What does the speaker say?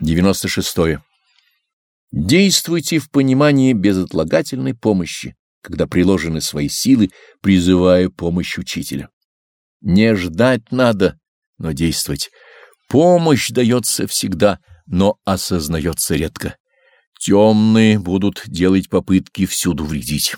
96. -е. Действуйте в понимании безотлагательной помощи, когда приложены свои силы, призывая помощь учителя. Не ждать надо, но действовать. Помощь дается всегда, но осознается редко. Темные будут делать попытки всюду вредить.